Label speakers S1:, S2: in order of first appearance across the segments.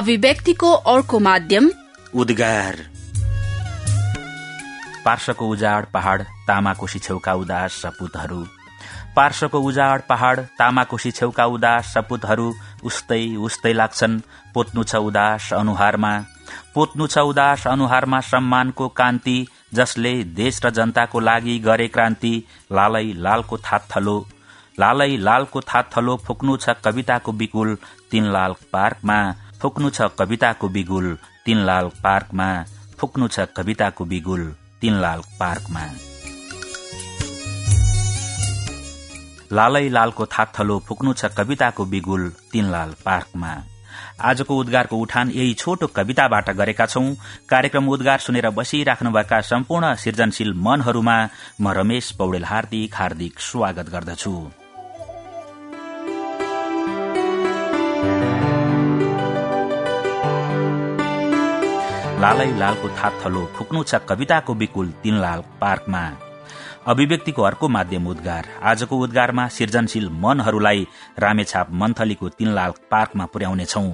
S1: अभिव्यक्तिको अर्को माध्यम
S2: उद्गार। पार्श्वको उजाड पहाड़ तामाकोशी छेउका उदास सपुतहरू। पार्श्वको उजाड पहाड़ तामाकोशी छेउका उदास सपुतहरू उस्तै उस्तै लाग्छन्। पोत्नु छ उदास अनुहारमा। पोत्नु छ उदास अनुहारमा सम्मानको कान्ति जसले देश र जनताको लागि गरे क्रान्ति। लालै लालको थात लालै लालको थात थलो फुक्नु छ कविताको बिगुल तीनलाल पार्कमा। फुक्नु छ कविताको बिगुल तीनलाल पार्कमा। फुक्नु छ कविताको बिगुल तीनलाल पार्कमा। लालै लालको थाथलो फुक्नु छ कविताको बिगुल तीनलाल पार्कमा। आजको उद्गारको उठान यही छोटो कविताबाट गरेका छौं। कार्यक्रम उद्गार सुनेर बसिराख्नुभएका सम्पूर्ण सृजनशील मनहरूमा म रमेश पौडेल हार्दिक हार्दिक स्वागत गर्दछु। लालै लालको थात फुक्नु छ कविताको विकुल तीनलाल पार्कमा। अभिव्यक्तिको अर्को माध्यम उद्गार। आजको उद्गारमा सृजनशील मनहरूलाई रामेछाप मन्थलीको तीनलाल पार्कमा पुर्याउनेछौ।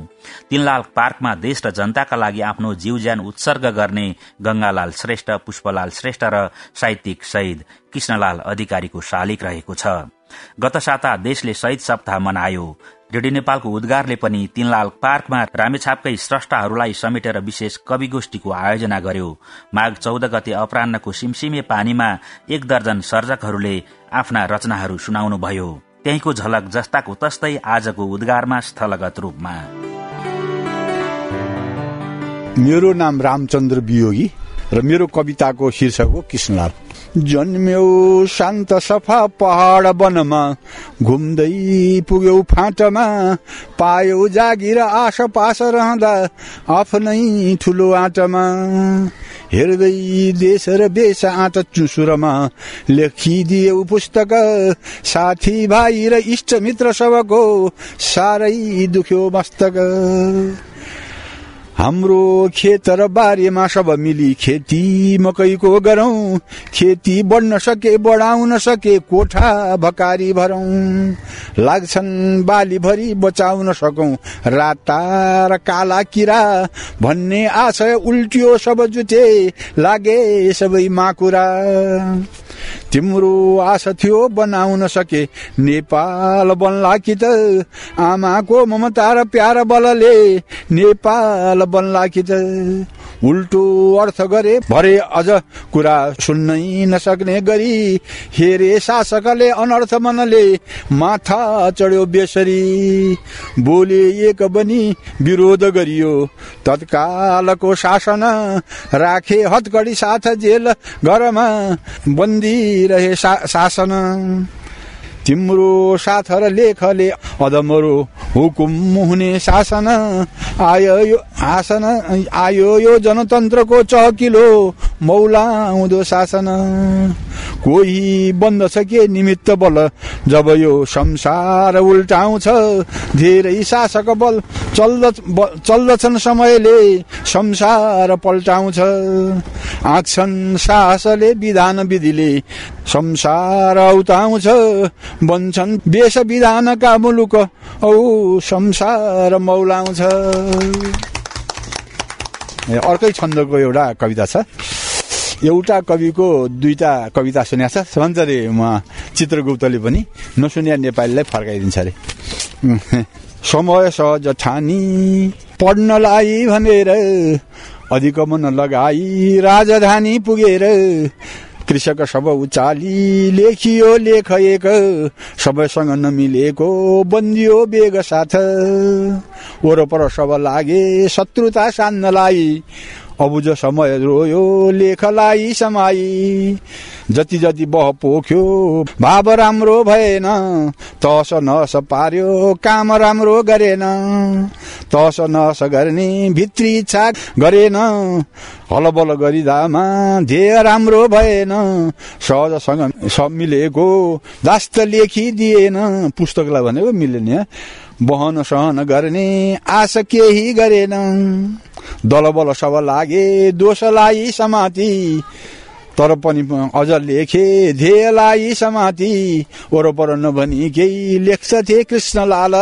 S2: तीनलाल पार्कमा देश र जनताका लागि आफ्नो जीव ज्यान उत्सर्ग गर्ने गंगालाल श्रेष्ठ पुष्पलाल श्रेष्ठ र साहित्यिक शहीद कृष्णलाल अधिकारीको शालिक रहेको छ। गत साता देशले शहीद सप्ताह मनायो। रेडियो नेपालको उद्गारले पनि तीनलाल पार्कमा रामेछापकै स्रष्टाहरूलाई समेटेर विशेष कवि गोष्ठीको आयोजना गर्यो। माघ चौध गते अपरान्नको सिमसिमे पानीमा एक दर्जन सर्जकहरूले आफ्ना रचनाहरू सुनाउनुभयो। त्यहीको झलक जस्ताको तस्तै आजको उद्गारमा स्थलगत रूपमा।
S3: मेरो नाम रामचन्द्र वियोगी र मेरो कविताको शीर्षक हो कृष्णलाल। जन्म्यौ शान्त सफा पहाड वनमा घुम्दै पुग्यौ फाँटमा पायौ जागिर पास रहँदा आफ्नै ठुलो आँटमा। हेर्दै देश र बेस आँट चुसुरमा लेखिदियौ पुस्तक साथी भाइ र इष्ट मित्र सबको साह्रै दुख्यो मस्तक। हाम्रो खेत र बारीमा सब मिली खेती मकैको गरौं। खेती बढ्न सके बढाउन सके कोठा भकारी भरौं। लाग्छन् बालीभरि बचाउन सकौं। राता र काला किरा भन्ने आशय उल्टियो सब जुटे लागे सबै माकुरा। तिम्रो आशा थियो बनाउन सके। नेपाल बन्ला कि त आमाको ममता र प्यार बलले। नेपाल बन्ला कि त उल्टो अर्थ गरे भरे अझ कुरा सुन्नै नसक्ने गरी हेरे शासकले अनर्थ मनले माथा चढ्यो बेसरी। बोले एक बनी विरोध गरियो। तत्कालको शासन राखे हतकडी साथ जेल घरमा बन्दी रहे शासन। तिम्रो साथ र लेखले अदमरो हुकुम हुने शासन आयो आसन आयो यो जनतन्त्रको चहकिलो मौलाउँदो शासन। कोही बन्दछ के निमित्त बल जब यो संसार उल्टाउँछ धेरै शासक बल चल्दछन् समयले संसार पल्टाउँछ। आँक्छन् साहसले विधान विधिले संसार उताउँछ बन्छन् वेश विधानका मुलुक औ संसार मौलाउँछ। अर्कै छन्दको एउटा कविता छ। एउटा कविको दुईटा कविता सुनेको छ। भन्छ अरे चित्रगुप्तले पनि नसुनिया नेपालीलाई फर्काइदिन्छ अरे। समय सहज ठानी पढ्नलाई भनेर अधिगमन लगाई राजधानी पुगेर कृषक सब उचाली लेखियो लेख एक सबैसँग नमिलेको बन्दियो बेग साथ। वरपर सब लागे शत्रुता सान्नलाई अबुझ समय रोयो लेखलाई समाई। जति जति बह पोख्यो भाव राम्रो भएन। तस नस पार्यो काम राम्रो गरेन। तस नस गर्ने भित्री इच्छा गरेन। हलबल गरिदामा ध्येय राम्रो भएन। सहजसँग मिलेको दास्त लेखिदिएन पुस्तकलाई भनेको मिलेन बहन सहन गर्ने आशा केही गरेन। दलबल सब लागे दोषलाई समाति। तर पनि अझ लेखे ध्येयलाई समाति। वरपर नभनी केही लेख्छ थिए कृष्णलाल।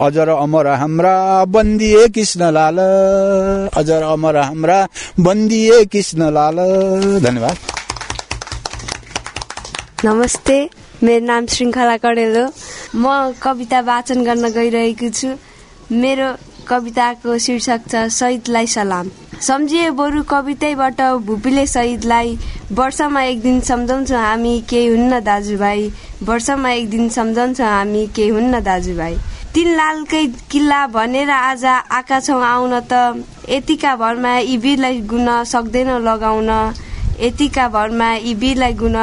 S3: अजर अमर हाम्रा बन्दिए कृष्णलाल। अजर अमर हाम्रा बन्दिए कृष्णलाल। धन्यवाद।
S4: नमस्ते मेरो नाम श्रृङ्खला कडेल। हो म कविता वाचन गर्न गइरहेको छु। मेरो कविताको शीर्षक छ शहीदलाई सलाम। सम्झिए बरु कवितैबाट भुपीले शहीदलाई वर्षमा एक दिन सम्झाउँछौँ हामी केही हुन्न दाजुभाइ वर्षमा एक दिन सम्झाउँछौँ हामी केही हुन्न दाजुभाइ। तिन लालकै किल्ला भनेर आज आएका छौँ आउन त यतिका भरमा यी गुन सक्दैन लगाउन यतिका भरमा यी गुन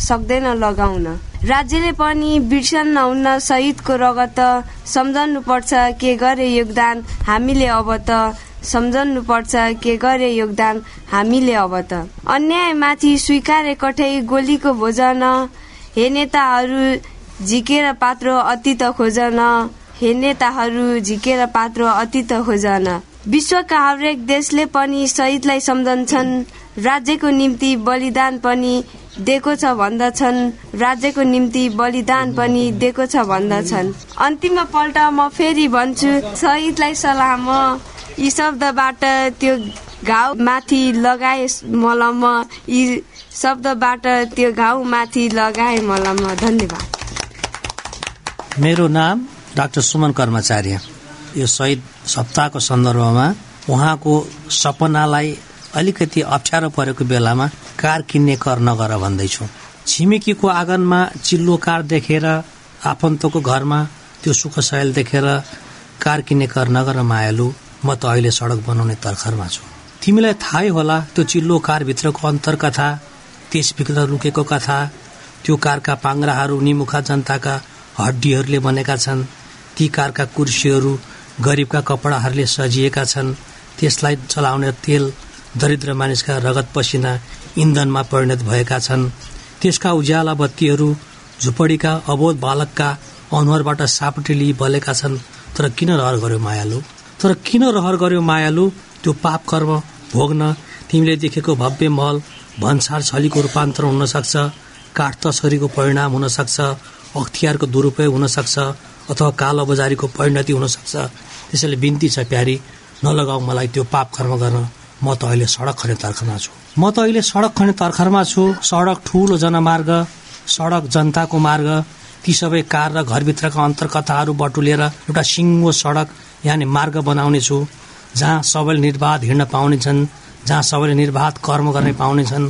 S4: सक्दैन लगाउन। राज्यले पनि बिर्सन हुन्न शहीदको रगत सम्झाउनु पर्छ के गरे योगदान हामीले अब त सम्झाउनु पर्छ के गरे योगदान हामीले अब त। अन्यायमाथि स्वीकारे कठै गोलीको भोजन हे नेताहरू झिकेर पात्रो अतीत खोजन हे नेताहरू झिकेर पात्रो अतीत खोजन। विश्वका हरेक देशले पनि शहीदलाई सम्झन्छन्। राज्यको निम्ति बलिदान पनि दिएको छ भन्दछन्। राज्यको निम्ति बलिदान पनि दिएको छ भन्दछन्। अन्तिम पल्ट म फेरि भन्छु शहीदलाई सलाम यी शब्दबाट त्यो घाउ माथि लगाए मलम। यी शब्दबाट त्यो घाउ माथि लगाए मलम। धन्यवाद।
S5: मेरो नाम डाक्टर सुमन कर्मचार्य। यो शहीद सप्ताहको सन्दर्भमा उहाँको सपनालाई अलिकति अप्ठ्यारो परेको बेलामा कार किन्ने कर नगर भन्दैछु। छिमेकीको आँगनमा चिल्लो कार देखेर आफन्तको घरमा त्यो सुख सयल देखेर कार किन्ने कर नगर मायालु म त अहिले सडक बनाउने तर्खरमा छु। तिमीलाई थाहै होला त्यो चिल्लो कारभित्रको अन्तर कथा त्यसभित्र लुकेको कथा त्यो कारका पाङ्राहरू निमुखा जनताका हड्डीहरूले बनेका छन् ती कारका कुर्सीहरू गरिबका कपडाहरूले सजिएका छन् त्यसलाई चलाउने तेल दरिद्र मानिसका रगत पसिना इन्धनमा परिणत भएका छन्। त्यसका उज्याला बत्तीहरू झुपडीका अबोध बालकका अनुहारबाट सापटेली बलेका छन् तर किन रहर गर्यो मायालु? तर किन रहर गर्यो मायालु? त्यो पाप कर्म भोग्न तिमीले देखेको भव्य महल भन्सार छलीको रूपान्तरण हुन सक्छ काठ तस्करीको परिणाम हुन सक्छ अख्तियारको दुरुपयोग हुन सक्छ अथवा कालो बजारीको परिणति हुन सक्छ त्यसैले बिन्ती छ प्यारी नलगाऊ मलाई त्यो पाप कर्म गर्न। म त अहिले सडक खन्ने तर्खरमा छु। म त अहिले सडक खन्ने तर्खरमा छु। सडक ठुलो जनमार्ग सडक जनताको मार्ग ती सबै कार र घरभित्रका अन्तर्कथाहरू बटुलेर एउटा सिङ्गो सडक यानि मार्ग बनाउने छु जहाँ सबैले निर्वाध हिँड्न पाउनेछन् जहाँ सबैले निर्वाध कर्म गर्ने पाउनेछन्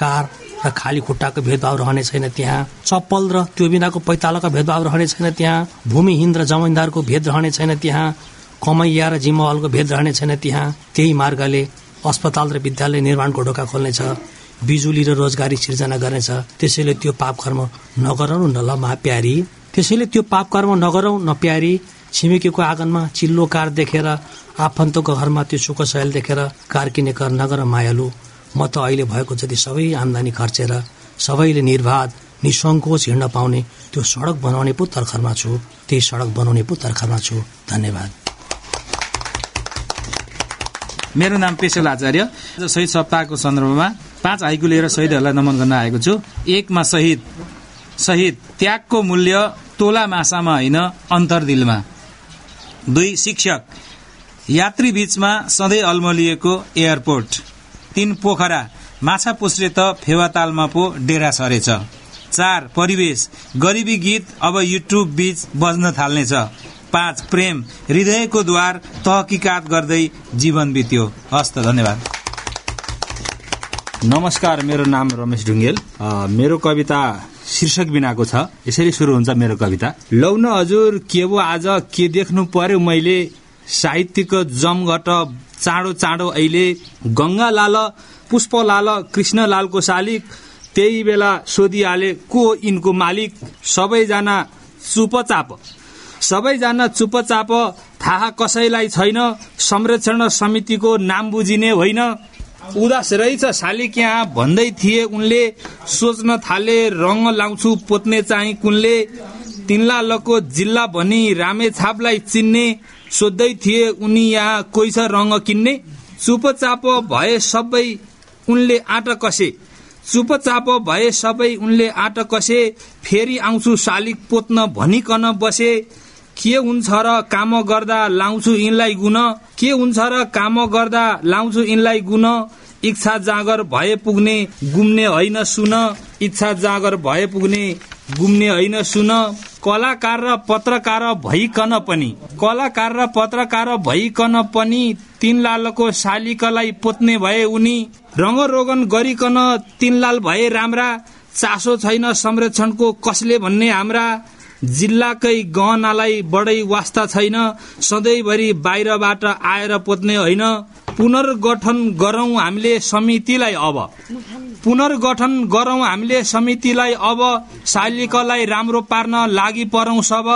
S5: कार र खाली खुट्टाको भेदभाव रहने छैन त्यहाँ। चप्पल र त्यो बिनाको पैतालाको भेदभाव रहने छैन त्यहाँ। भूमिहीन र जमिनदारको भेद रहने छैन त्यहाँ। कमैया र जिम्मावालको भेद रहने छैन त्यहाँ। त्यही मार्गले अस्पताल र विद्यालय निर्माणको ढोका खोल्नेछ बिजुली र रोजगारी सिर्जना गर्नेछ त्यसैले त्यो पाप कर्म नगरौँ न ल प्यारी त्यसैले त्यो पाप कर्म नगरौँ न प्यारी। छिमेकीको आँगनमा चिल्लो कार देखेर आफन्तको घरमा त्यो सुख सयल देखेर कार किने कर नगर मायालु। म त अहिले भएको जति सबै आमदानी खर्चेर सबैले निर्वाध निसङ्कोच हिँड्न पाउने त्यो सडक बनाउने पो तर्खरमा छु। त्यही सडक बनाउने पो तर्खरमा छु। धन्यवाद।
S6: मेरो नाम पेशल आचार्य। शहीद सप्ताहको सन्दर्भमा पाँच हाइकु लिएर शहीदहरूलाई नमन गर्न आएको छु। एकमा शहीद। शहीद त्यागको मूल्य तोला मासामा होइन अन्तर्दिलमा दुई शिक्षक। यात्री बीचमा सधैँ अल्मलिएको एयरपोर्ट। तीन पोखरा। माछा पुस्रे त फेवातालमा पो डेरा सरेछ चार परिवेश। गरिबी गीत अब युट्युब बीच बज्न थाल्नेछ। पाँच प्रेम हृदयको द्वार तहकिकात गर्दै जीवन बित्यो। हस्त धन्यवाद।
S7: नमस्कार मेरो नाम रमेश ढुङ्गेल। मेरो कविता शीर्षक बिनाको छ। यसरी सुरु हुन्छ मेरो कविता। लौन हजुर के वो आज? के देख्नु पर्यो मैले? साहित्यको जमघट चाँडो चाँडो अहिले। गंगा लाल पुष्प लाल कृष्ण लालको शालिक। त्यही बेला सोधिहाले को यिनको मालिक? सबैजना चुपचाप सबैजना चुपचाप थाहा कसैलाई छैन संरक्षण समितिको नाम बुझिने होइन। उदास रहेछ शालिक यहाँ भन्दै थिए उनले सोच्न थाले रङ लाउँछु पोत्ने चाहिँ कुनले। तिनलालको जिल्ला भनी रामेछापलाई चिन्ने सोध्दै थिए उनी यहाँ कोही छ रङ किन्ने। चुपचाप भए सबै उनले आँट कसे। चुपचाप भए सबै उनले आट कसे फेरि आउँछु शालिक पोत्न भनिकन बसे। के हुन्छ र काम गर्दा लाउँछु यिनलाई गुण? के हुन्छ र काम गर्दा लाउँछु यिनलाई गुण? इच्छा जागर भए पुग्ने गुम्ने होइन सुन। इच्छा जागर भए पुग्ने गुम्ने होइन सुन। कलाकार र पत्रकार भइकन पनि। कलाकार र पत्रकार भइकन पनि तिनलालको शालिकालाई पोत्ने भए उनी रङ्गरोगन गरिकन तिनलाल भए राम्रा। चासो छैन संरक्षणको कसले भन्ने हाम्रा। जिल्लाकै गहनालाई बढै वास्ता छैन। सधैँभरि बाहिरबाट आएर पोत्ने होइन। पुनर्गठन गरौं हामीले समितिलाई अब। पुनर्गठन गरौं हामीले समितिलाई अब। शालिकलाई राम्रो पार्न लागि परौं सब।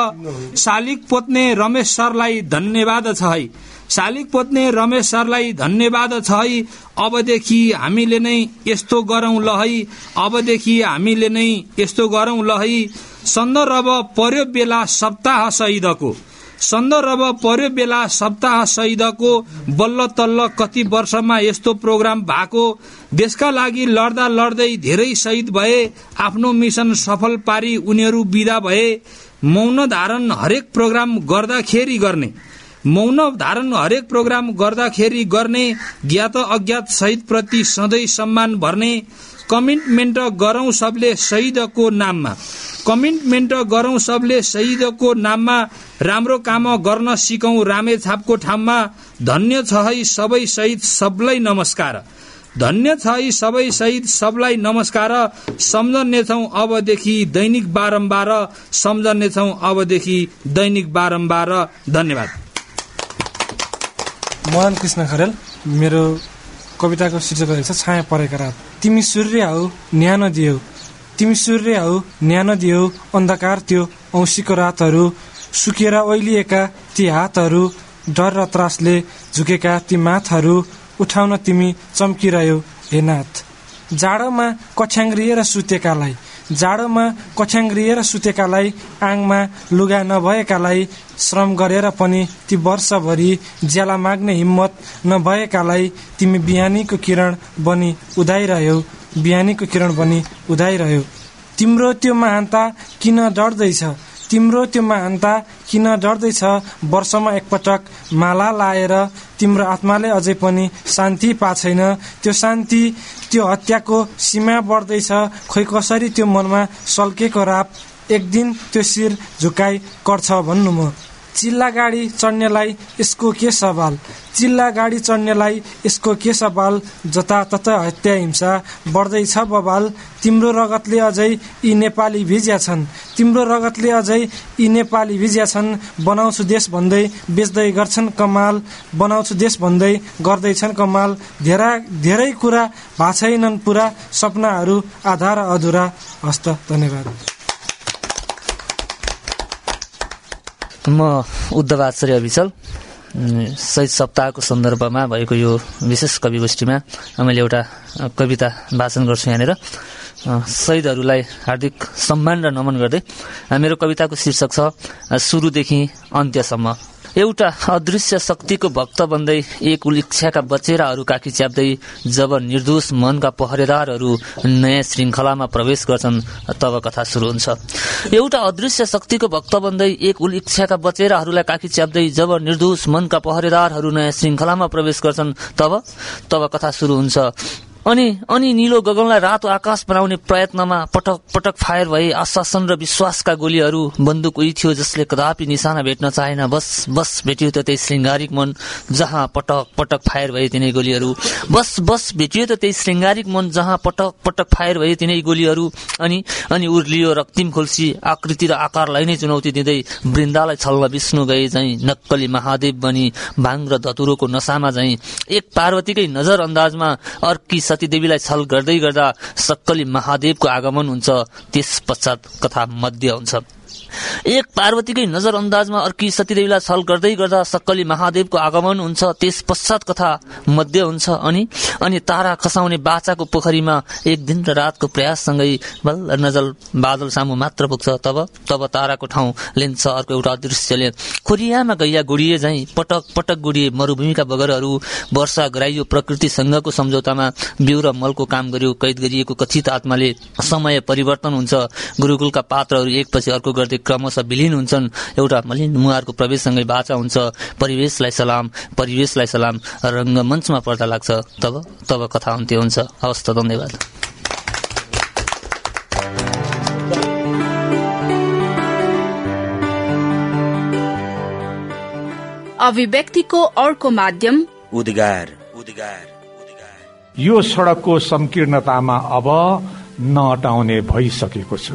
S7: शालिक पोत्ने रमेश सरलाई धन्यवाद छ है। शालिक पोत्ने रमेश सरलाई धन्यवाद छ है। अबदेखि हामीले नै यस्तो गरौं ल है। अबदेखि हामीले नै यस्तो गरौं ल है। सन्दर्भ पर्यो बेला सप्ताह शहीदको सन्दर्भ पर्यो बेला सप्ताह शहीदको बल्ल तल्ल कति वर्षमा यस्तो प्रोग्राम भएको देशका लागि लड्दा लड्दै धेरै शहीद भए आफ्नो मिसन सफल पारी उनीहरू विदा भए मौन धारण हरेक प्रोग्राम गर्दाखेरि गर्ने। मौन धारण हरेक प्रोग्राम गर्दाखेरि गर्ने ज्ञात अज्ञात शहीद प्रति सधैँ सम्मान भर्ने कमिटमेन्ट गरौं सबले शहीदको नाममा। कमिटमेन्ट गरौं सबले शहीदको नाममा राम्रो काम गर्न सिकौं रामे छापको ठाउँमा। धन्य छ है सबै शहीद सबलाई नमस्कार। धन्य छ है सबै शहीद सबलाई नमस्कार। सम्झनेछौ अबदेखि दैनिक बारम्बार। सम्झनेछौ अबदेखि दैनिक बारम्बार। धन्यवाद।
S8: मोहन कृष्ण खरेल मेरो कविताको शीर्षक रहेको छ छाया परेका रात। तिमी सूर्य हौ न्यानो दियो। तिमी सूर्य हौ न्यानो दियो। अन्धकार त्यो औँसीको रातहरू। सुकेर ओइलिएका ती हातहरू। डर र त्रासले झुकेका ती माथहरू। उठाउन तिमी चम्किरह्यो हे नाथ। जाडोमा कछ्याङ्ग्रिएर सुतेकालाई। जाडोमा कछ्याङ्ग्रिएर सुतेकालाई आङमा लुगा नभएकालाई श्रम गरेर पनि ती वर्षभरि ज्याला माग्ने हिम्मत नभएकालाई तिमी बिहानीको किरण बनी उदाइरह्यौ बिहानीको किरण बनी उदाइरह्यो। तिम्रो त्यो महानता किन डढ्दैछ? तिम्रो त्यो महानता किन डढ्दैछ वर्षमा एकपटक माला लाएर तिम्रो आत्माले अझै पनि शान्ति पाछैन। त्यो शान्ति त्यो हत्याको सीमा बढ्दैछ। खोइ कसरी त्यो मनमा सल्केको राप? एक दिन त्यो शिर झुकाई कर्छ भन्नु म। चिल्ला गाडी चढ्नेलाई यसको के सवाल? चिल्ला गाडी चढ्नेलाई यसको के सवाल? जताततै हत्या हिंसा बढ्दैछ बबाल तिम्रो रगतले अझै यी नेपाली भिज्या छन्। तिम्रो रगतले अझै यी नेपाली भिज्या छन्। बनाउँछु देश भन्दै बेच्दै गर्छन् कमाल। बनाउँछु देश भन्दै गर्दैछन् कमाल। धेरै धेरै कुरा भएको छैनन् पुरा। सपनाहरू आधा र अधुरा। हस्त धन्यवाद।
S9: म उद्धव आचार्य अभिचल। शहीद सप्ताहको सन्दर्भमा भएको यो विशेष कवि गोष्ठीमा मैले एउटा कविता वाचन गर्छु यहाँनिर। शहीदहरूलाई हार्दिक सम्मान र नमन गर्दै मेरो कविताको शीर्षक छ सुरुदेखि अन्त्यसम्म। एउटा अदृश्य शक्तिको भक्त बन्दै एक उलिक्षाका बचेराहरू काखी च्याप्दै जब निर्दोष मनका पहरेदारहरू नयाँ श्रृङ्खलामा प्रवेश गर्छन् तब कथा सुरु हुन्छ। एउटा अदृश्य शक्तिको भक्त बन्दै एक उलिक्षाका बचेराहरूलाई काखी च्याप्दै जब निर्दोष मनका पहरेदारहरू नयाँ श्रृङ्खलामा प्रवेश गर्छन् तब तब कथा सुरु हुन्छ। अनि अनि निलो गगनलाई रातो आकाश बनाउने प्रयत्नमा पटक पटक फायर भए आश्वासन र विश्वासका गोलीहरू बन्दुक उही थियो जसले कदापि निशाना भेट्न चाहेन। बस बस भेटियो त त्यही श्रृङ्गारिक मन जहाँ पटक पटक फायर भए तिनै गोलीहरू। बस बस भेटियो त त्यही श्रृङ्गारिक मन जहाँ पटक पटक फायर भए तिनै गोलीहरू। अनि अनि उर्लियो रक्तिम खोल्सी आकृति र आकारलाई नै चुनौती दिँदै वृन्दालाई छल्न विष्णु गए झै नक्कली महादेव बनी भाङ र धतुरोको नसामा झै एक पार्वतीकै नजर अन्दाजमा अर्की सतीदेवीलाई छल गर्दै गर्दा सक्कली महादेवको आगमन हुन्छ त्यस पश्चात कथा मध्य हुन्छ। एक पार्वतीकै नजर अन्दाजमा अर्की सतीदेवीलाई छल गर्दै गर्दा सक्कली महादेवको आगमन हुन्छ त्यस पश्चात कथा मध्य हुन्छ अनि अनि तारा खसाउने बाचाको पोखरीमा एक दिन र रातको प्रयाससँगै बल्ल नजर बादल सामु मात्र पुग्छ तब तब ताराको ठाउँ लिन्छ अर्को एउटा अदृश्यले। खोरियामा गैया गुडिए झै पटक पटक गुडिए मरूभूमिका बगरहरू वर्षा गराइयो प्रकृतिसँगको सम्झौतामा बिउ र मलको काम गर्यो कैद गरिएको कथित आत्माले समय परिवर्तन हुन्छ। गुरुकुलका पात्रहरू एकपछि अर्को गर्दै क्रमशः विलिन हुन्छन्। एउटा मलिन मुहारको प्रवेशसँगै बाचा हुन्छ। परिवेशलाई सलाम परिवेशलाई सलाम रङ्गमञ्चमा पर्दा लाग्छ। तब तब कथा अन्त्य हुन्छ। हवस् त धन्यवाद।
S1: अभिव्यक्तिको अर्को माध्यम
S2: उद्गार उद्गार उद्गार।
S10: यो सड़कको संकीर्णतामा अब नअटाउने भइसकेको छु।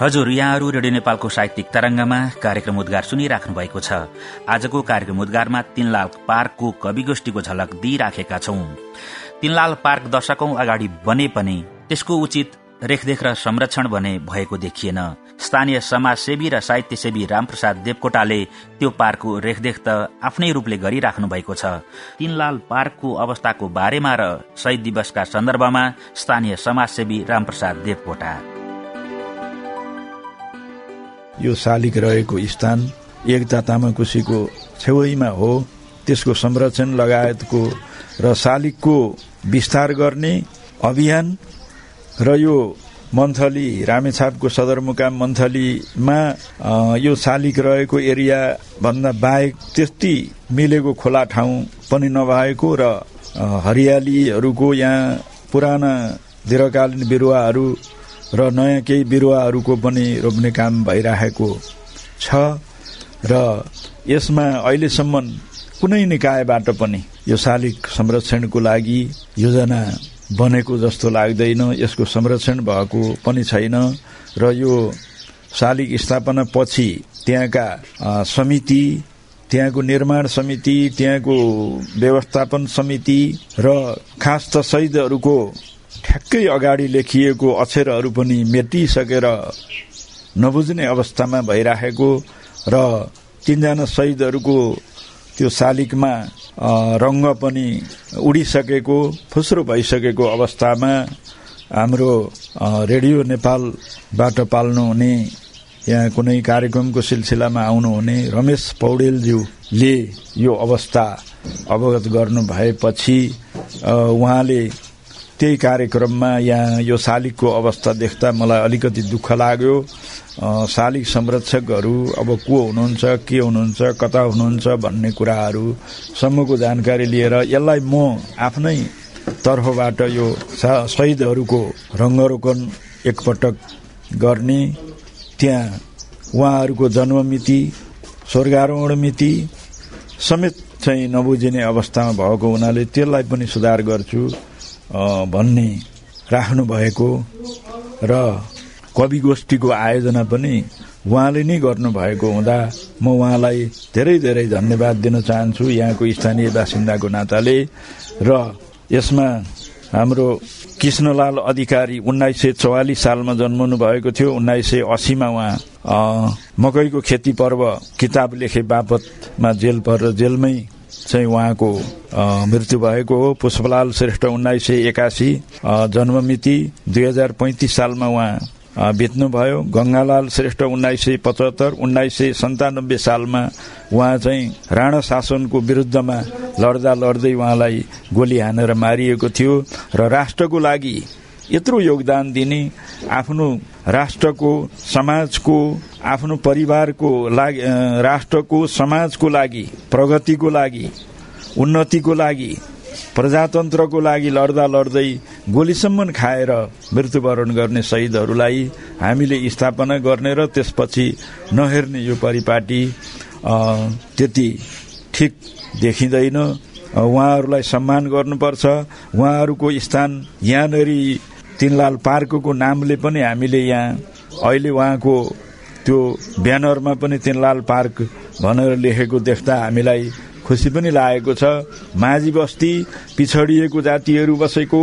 S2: हजुर यहाँहरू रेडियो नेपालको साहित्यिक तरंगमा कार्यक्रम उद्गार सुनिराख्नु भएको छ। आजको कार्यक्रम उद्गारमा तीनलाल पार्कको कवि गोष्ठीको झलक दिइराखेका छौं। तीनलाल पार्क दशकौं अगाडि बने पनि त्यसको उचित रेखदेख र संरक्षण भने भएको देखिएन। स्थानीय समाजसेवी र साहित्यसेवी रामप्रसाद देवकोटाले त्यो पार्कको रेखदेख त आफ्नै रूपले गरिराख्नु भएको छ। तीनलाल पार्कको अवस्थाको बारेमा र शहीद दिवसका सन्दर्भमा स्थानीय समाजसेवी रामप्रसाद देवकोटा।
S11: यो शालिग रहेको स्थान एकता तामाकुसीको छेउैमा हो। त्यसको संरक्षण लगायतको र शालिगको विस्तार गर्ने अभियान र यो मन्थली रामेछापको सदरमुकाम मन्थलीमा यो शालिग रहेको एरिया भन्दा बाहेक त्यति मिलेको खोला ठाउँ पनि नभएको र हरियालीहरूको यहाँ पुराना दीर्घकालीन बिरुवाहरू र नयाँ केही बिरुवाहरूको पनि रोप्ने काम भइरहेको छ र यसमा अहिलेसम्म कुनै निकायबाट पनि यो शालिग संरक्षणको लागि योजना बनेको जस्तो लाग्दैन यसको संरक्षण भएको पनि छैन र यो शालिग स्थापना पछि त्यहाँका समिति त्यहाँको निर्माण समिति त्यहाँको व्यवस्थापन समिति र खास त शहीदहरूको ठ्याक्कै अगाडि लेखिएको अक्षरहरू पनि मेटिसकेर नबुझ्ने अवस्थामा भइराखेको र तीनजना शहीदहरूको त्यो शालिगमा रङ्ग पनि उडिसकेको फुस्रो भइसकेको अवस्थामा हाम्रो रेडियो नेपालबाट पाल्नुहुने यहाँ कुनै कार्यक्रमको सिलसिलामा आउनुहुने रमेश पौडेलज्यूले यो अवस्था अवगत गर्नु भएपछि उहाँले त्यही कार्यक्रममा यहाँ यो शालिगको अवस्था देख्दा मलाई अलिकति दुःख लाग्यो। शालिग संरक्षकहरू अब को हुनुहुन्छ के हुनुहुन्छ कता हुनुहुन्छ भन्ने कुराहरू सम्मको जानकारी लिएर यसलाई म आफ्नै तर्फबाट यो शहीदहरूको रङ्गरोपण एकपटक गर्ने त्यहाँ उहाँहरूको जन्ममिति स्वर्गारोहण मिति समेत चाहिँ नबुझिने अवस्थामा भएको हुनाले त्यसलाई पनि सुधार गर्छु। भन्ने राख्नु भएको र कवि गोष्ठीको आयोजना पनि उहाँले नै गर्नुभएको हुँदा म उहाँलाई धेरै धेरै धन्यवाद दिन चाहन्छु यहाँको स्थानीय बासिन्दाको नाताले र यसमा हाम्रो कृष्णलाल अधिकारी उन्नाइस सय चौवालिस सालमा जन्मनु भएको थियो। उन्नाइस सय अस्सीमा उहाँ मकैको खेती पर्व किताब लेखे बापतमा जेल परेर जेलमै चाहिँ उहाँको मृत्यु भएको हो। पुष्पलाल श्रेष्ठ उन्नाइस सय एकासी जन्ममिति दुई हजार पैँतिस सालमा उहाँ बित्नुभयो। गंगालाल श्रेष्ठ उन्नाइस सय पचहत्तर उन्नाइस सय सन्तानब्बे सालमा उहाँ चाहिँ राणा शासनको विरुद्धमा लड्दा लड्दै उहाँलाई गोली हानेर मारिएको थियो र राष्ट्रको लागि यत्रो योगदान दिने आफ्नो राष्ट्रको समाजको आफ्नो परिवारको लागि राष्ट्रको समाजको लागि प्रगतिको लागि उन्नतिको लागि प्रजातन्त्रको लागि लड्दा लड्दै गोलीसम्म खाएर मृत्युवरण गर्ने शहीदहरूलाई हामीले स्थापना गर्ने र त्यसपछि नहेर्ने यो परिपाटी त्यति ठिक देखिँदैन। उहाँहरूलाई सम्मान गर्नुपर्छ। उहाँहरूको स्थान यहाँनिर तिनलाल पार्कको नामले पनि हामीले यहाँ अहिले उहाँको त्यो ब्यानरमा पनि तिनलाल पार्क भनेर लेखेको देख्दा हामीलाई खुसी पनि लागेको छ। माझी बस्ती पिछडिएको जातिहरू बसेको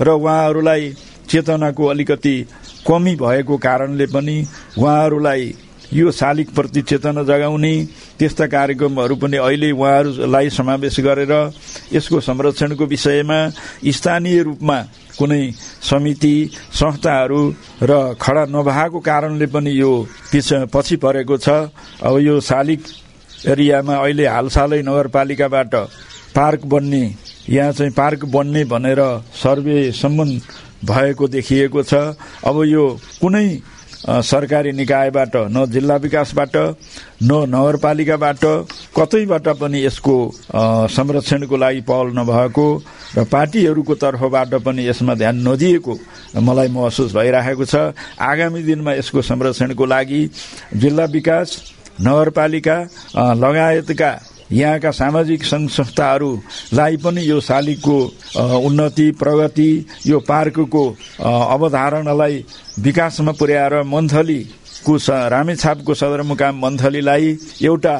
S11: र उहाँहरूलाई चेतनाको अलिकति कमी भएको कारणले पनि उहाँहरूलाई यो शालिगप्रति चेतना जगाउने त्यस्ता कार्यक्रमहरू पनि अहिले उहाँहरूलाई समावेश गरेर यसको संरक्षणको विषयमा स्थानीय रूपमा कुनै समिति संस्थाहरू र खडा नभएको कारणले पनि यो पछि परेको छ। अब यो शालिग एरियामा अहिले हालसालै नगरपालिकाबाट पार्क बन्ने यहाँ चाहिँ पार्क बन्ने भनेर सर्वे सम्बन्ध भएको देखिएको छ। अब यो कुनै सरकारी निकायबाट न जिल्ला विकासबाट न नगरपालिकाबाट कतैबाट पनि यसको संरक्षणको लागि पहल नभएको र पार्टीहरूको तर्फबाट पनि यसमा ध्यान नदिएको मलाई महसुस भइरहेको छ। आगामी दिनमा यसको संरक्षणको लागि जिल्ला विकास नगरपालिका लगायतका यहाँका सामाजिक संघ संस्थाहरूलाई पनि यो शालिगको उन्नति प्रगति यो पार्कको अवधारणालाई विकासमा पुर्याएर मन्थलीको रामेछापको सदरमुकाम मन्थलीलाई एउटा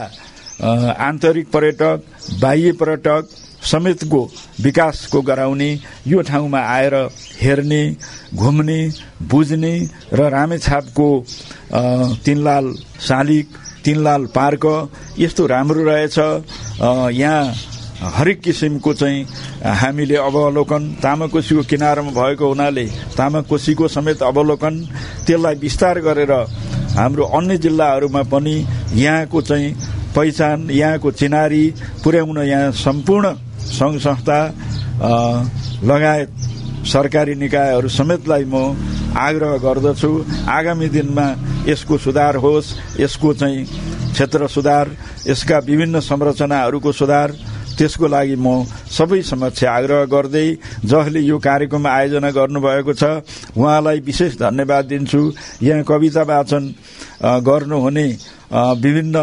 S11: आन्तरिक पर्यटक बाह्य पर्यटक समेतको विकासको गराउने यो ठाउँमा आएर हेर्ने घुम्ने बुझ्ने र रामेछापको तिनलाल शालिग तिनलाल पार्क यस्तो राम्रो रहेछ। यहाँ हरेक किसिमको चाहिँ हामीले अवलोकन तामाकोसीको किनारमा भएको हुनाले तामाकोसीको समेत अवलोकन त्यसलाई विस्तार गरेर हाम्रो अन्य जिल्लाहरूमा पनि यहाँको चाहिँ पहिचान यहाँको चिनारी पुर्याउन यहाँ सम्पूर्ण सङ्घ संस्था लगायत सरकारी निकायहरू समेतलाई म आग्रह गर्दछु। आगामी दिनमा यसको सुधार होस् यसको चाहिँ क्षेत्र सुधार यसका विभिन्न संरचनाहरूको सुधार। त्यसको लागि म सबै समक्ष आग्रह गर्दै जसले यो कार्यक्रम आयोजना गर्नुभएको छ उहाँलाई विशेष धन्यवाद दिन्छु। यहाँ कविता वाचन गर्नुहुने विभिन्न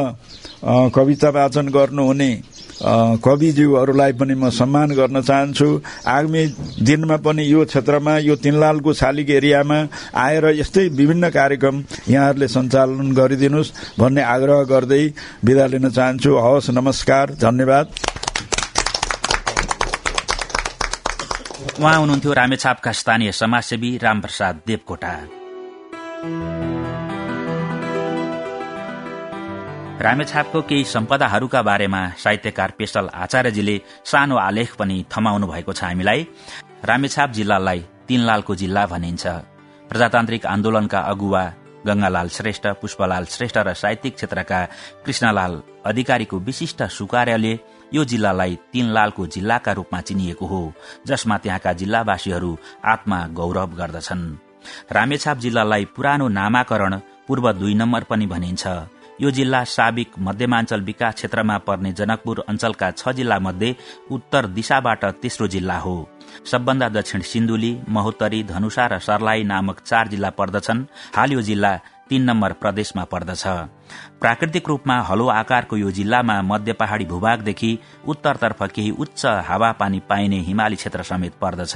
S11: कविता वाचन गर्नुहुने कविज्यूहरूलाई पनि म सम्मान गर्न चाहन्छु। आगामी दिनमा पनि यो क्षेत्रमा यो तिनलालको शालिग एरियामा आएर यस्तै विभिन्न कार्यक्रम यहाँहरूले सञ्चालन गरिदिनुहोस् भन्ने आग्रह गर्दै विदा लिन चाहन्छु। हवस् नमस्कार धन्यवाद।
S2: उहाँ हुनुहुन्थ्यो रामेछापका स्थानीय समाजसेवी रामप्रसाद देवकोटा। रामेछापको केही सम्पदाहरूका बारेमा साहित्यकार पेशल आचार्यजीले सानो आलेख पनि थमाउनु भएको छ हामीलाई। रामेछाप जिल्लालाई तीनलालको जिल्ला भनिन्छ। प्रजातान्त्रिक आन्दोलनका अगुवा गंगालाल श्रेष्ठ पुष्पलाल श्रेष्ठ र साहित्यिक क्षेत्रका कृष्णलाल अधिकारीको विशिष्ट सुकार्यले यो जिल्लालाई तीनलालको जिल्लाका रूपमा चिनिएको हो जसमा त्यहाँका जिल्लावासीहरू आत्मा गौरव गर्दछन्। रामेछाप जिल्लालाई पुरानो नामाकरण पूर्व दुई नम्बर पनि भनिन्छ। यो जिल्ला साबिक मध्यमाञ्चल विकास क्षेत्रमा पर्ने जनकपुर अञ्चलका छ जिल्ला मध्ये उत्तर दिशाबाट तेस्रो जिल्ला हो। सबभन्दा दक्षिण सिन्धुली महोत्तरी धनुषा र सर्लाही नामक चार जिल्ला पर्दछन्। हाल यो जिल्ला तीन नम्बर प्रदेशमा पर्दछ। प्राकृतिक रूपमा हलो आकारको यो जिल्लामा मध्य पहाड़ी भूभागदेखि उत्तरतर्फ केही उच्च हावापानी पाइने हिमाली क्षेत्र समेत पर्दछ।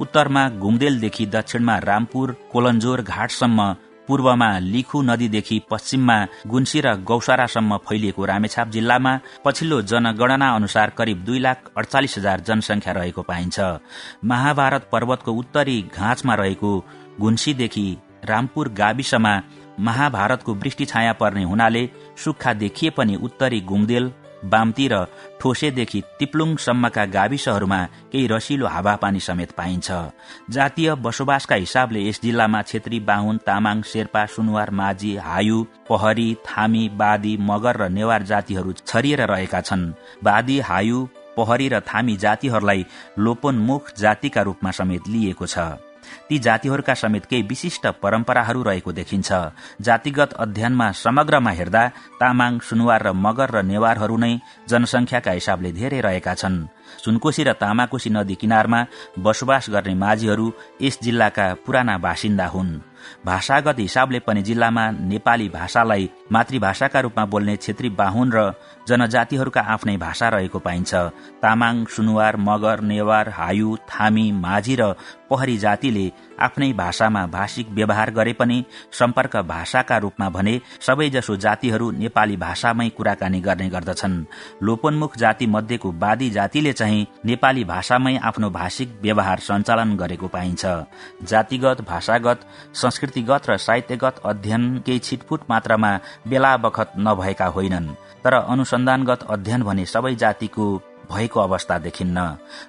S2: उत्तरमा घुमदेलदेखि दक्षिणमा रामपुर कोलन्जोर घाटसम्म पूर्वमा लिखु नदीदेखि पश्चिममा गुन्सी र गौसारासम्म फैलिएको रामेछाप जिल्लामा पछिल्लो जनगणना अनुसार करिब दुई लाख अडचालिस हजार जनसंख्या रहेको पाइन्छ। महाभारत पर्वतको उत्तरी घाँचमा रहेको गुन्सीदेखि रामपुर गाविसमा महाभारतको वृष्टि छाया पर्ने हुनाले सुक्खा देखिए पनि उत्तरी गुङदेल बाम्ती र ठोसेदेखि तिप्लुङसम्मका गाविसहरूमा केही रसिलो हावापानी समेत पाइन्छ। जातीय बसोबासका हिसाबले यस जिल्लामा छेत्री बाहुन तामाङ शेर्पा सुनवार माझी हायु पहरी थामी बादी मगर र नेवार जातिहरू छरिएर रहेका छन्। बादी हायु पहरी र थामी जातिहरूलाई लोपोन्मुख जातिका रूपमा समेत लिइएको छ। ती जातिहरूका समेत केही विशिष्ट परम्पराहरू रहेको देखिन्छ। जातिगत अध्ययनमा समग्रमा हेर्दा तामाङ सुनुवार र मगर र नेवारहरू नै जनसंख्याका हिसाबले धेरै रहेका छन्। सुनकोशी र तामाकोशी नदी किनारमा बसोबास गर्ने माझीहरू यस जिल्लाका पुराना बासिन्दा हुन्। भाषागत हिसाबले पनि जिल्लामा नेपाली भाषालाई मातृभाषाका रूपमा बोल्ने क्षेत्री बाहुन र जनजातिहरूका आफ्नै भाषा रहेको पाइन्छ। तामाङ सुनुवार मगर नेवार हायु थामी माझी र पहरी जातिले आफ्नै भाषामा भाषिक व्यवहार गरे पनि सम्पर्क भाषाका रूपमा भने सबैजसो जातिहरू नेपाली भाषामै कुराकानी गर्ने गर्दछन्। लोपोन्मुख जाति मध्येको वादी जातिले चाहिँ नेपाली भाषामै आफ्नो भाषिक व्यवहार सञ्चालन गरेको पाइन्छ। जातिगत भाषागत संस्कृतिगत र साहित्यगत अध्ययन केही छिटफुट मात्रामा बेला बखत नभएका होइनन्। तर अनुसन्धानगत अध्ययन भने सबै जातिको भएको अवस्था देखिन्न।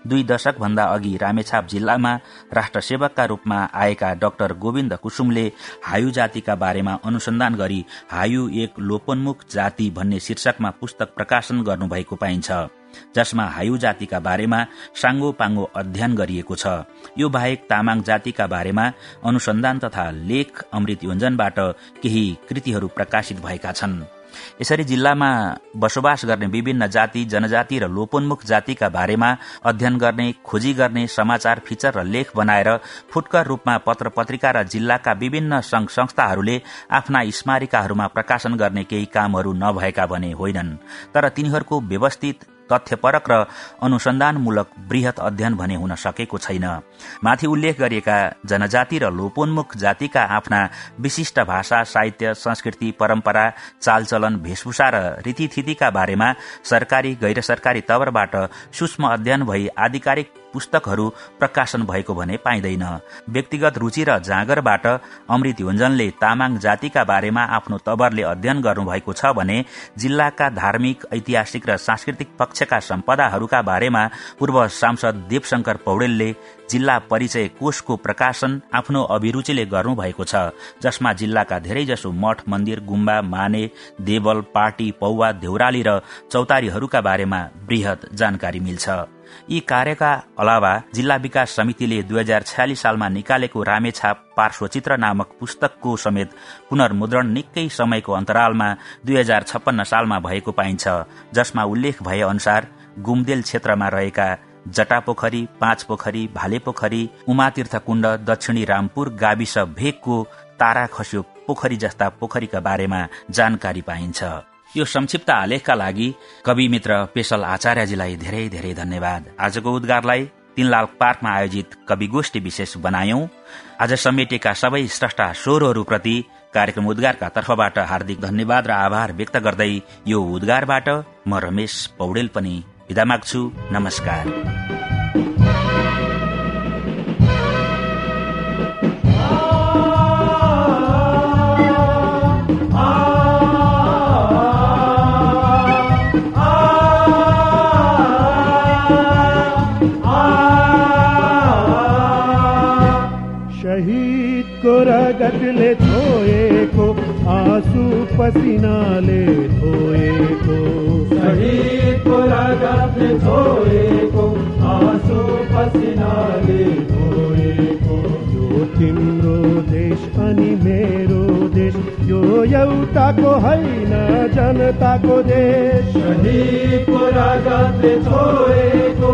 S2: दुई दशक भन्दा अघि रामेछाप जिल्लामा राष्ट्र सेवकका रूपमा आएका डाक्टर गोविन्द कुसुमले हायु जातिका बारेमा अनुसन्धान गरी हायु एक लोपोन्मुख जाति भन्ने शीर्षकमा पुस्तक प्रकाशन गर्नुभएको पाइन्छ। जसमा हायु जातिका बारेमा साङ्गो पाङ्गो अध्ययन गरिएको छ। यो बाहेक तामाङ जातिका बारेमा अनुसन्धान तथा लेख अमृत योजनबाट केही कृतिहरू प्रकाशित भएका छनृ। यसरी जिल्लामा बसोबास गर्ने विभिन्न जाति जनजाति र लोपोन्मुख जातिका बारेमा अध्ययन गर्ने खोजी गर्ने समाचार फिचर र लेख बनाएर फुटकर रूपमा पत्र पत्रिका र जिल्लाका विभिन्न संघ संस्थाहरूले आफ्ना स्मारिकाहरूमा प्रकाशन गर्ने केही कामहरू नभएका भने होइनन्। तर तिनीहरूको व्यवस्थित तथ्यपरक र अनुसन्धानमूलक वृहत अध्ययन भने हुन सकेको छैन। माथि उल्लेख गरिएका जनजाति र लोपोन्मुख जातिका आफ्ना विशिष्ट भाषा साहित्य संस्कृति परम्परा चालचलन भेषभूषा र रीतिथितिका बारेमा सरकारी गैर सरकारी तवरबाट सूक्ष्म अध्ययन भई आधिकारिक पुस्तकहरू प्रकाशन भएको भने पाइँदैन। व्यक्तिगत रूचि र जाँगरबाट अमृत तामाङ जातिका बारेमा आफ्नो तवरले अध्ययन गर्नुभएको छ भने जिल्लाका धार्मिक ऐतिहासिक र सांस्कृतिक पक्षका सम्पदाहरूका बारेमा पूर्व सांसद देवशंकर पौडेलले जिल्ला परिचय कोषको प्रकाशन आफ्नो अभिरूचिले गर्नुभएको छ जसमा जिल्लाका धेरैजसो मठ मन्दिर गुम्बा माने देवल पार्टी पौवा देउराली र चौतारीहरूका बारेमा वृहत जानकारी मिल्छ। यी कार्यका अलावा जिल्ला विकास समितिले दुई हजार छयालिस सालमा निकालेको रामेछाप पार्श्वचित्र नामक पुस्तकको समेत पुनर्मुद्रण निकै समयको अन्तरालमा दुई हजार सालमा भएको पाइन्छ जसमा उल्लेख भए अनुसार गुम्देल क्षेत्रमा रहेका जटापोखरी पाँच पोखरी भाले पोखरी उमातीर्थ कुण्ड दक्षिणी रामपुर गाविस भेगको तारा खस्यो पोखरी जस्ता पोखरीका बारेमा जानकारी पाइन्छ। यो संक्षिप्त आलेखका लागि कवि मित्र पेशल आचार्यजीलाई धेरै धेरै धन्यवाद। आजको उद्गारलाई तीनलाल पार्कमा आयोजित कवि गोष्ठी विशेष बनायौं। आज समेटेका सबै स्रष्टा स्वरहरूप्रति कार्यक्रम उद्गारका तर्फबाट हार्दिक धन्यवाद र आभार व्यक्त गर्दै यो उद्गारबाट म रमेश पौडेल पनि विदा माग्छु नमस्कार।
S12: शहीदको रगतले धोएको आँसु पसिनाले धोएको
S13: शहीदको रगतले धोएको आँसु पसिनाले धोएको।
S12: यो तिम्रो देश अनि मेरो देश यो एउटाको होइन जनताको देश।
S13: शहीदको रगतले धोएको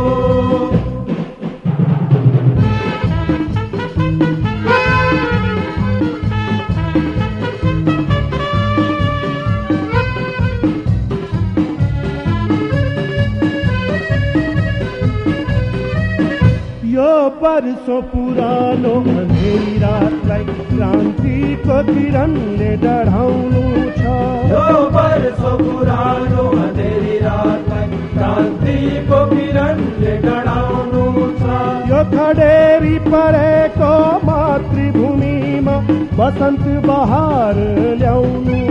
S12: वर्षौँ पुरानो अन्धेरी रातलाई क्रान्तिको किरणले डढाउनु छ।
S13: वर्षौँ पुरानो रातलाई क्रान्तिको किरणले डढाउनु छ।
S12: यो खडेरी परेको मातृभूमिमा बसन्त बहार ल्याउनु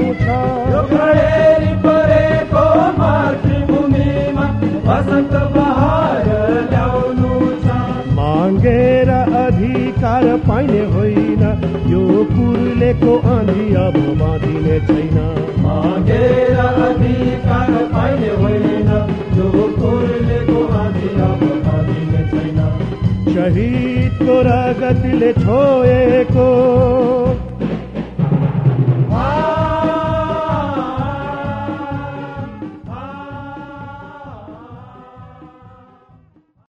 S12: पाइने होइन? यो कुर्लेको आँधी अब बाँधिने छैन।
S13: मागेर अधिकार पाइने होइन। आँधी अब बाँधिने छैन।
S12: शहीदको रगतले छोएको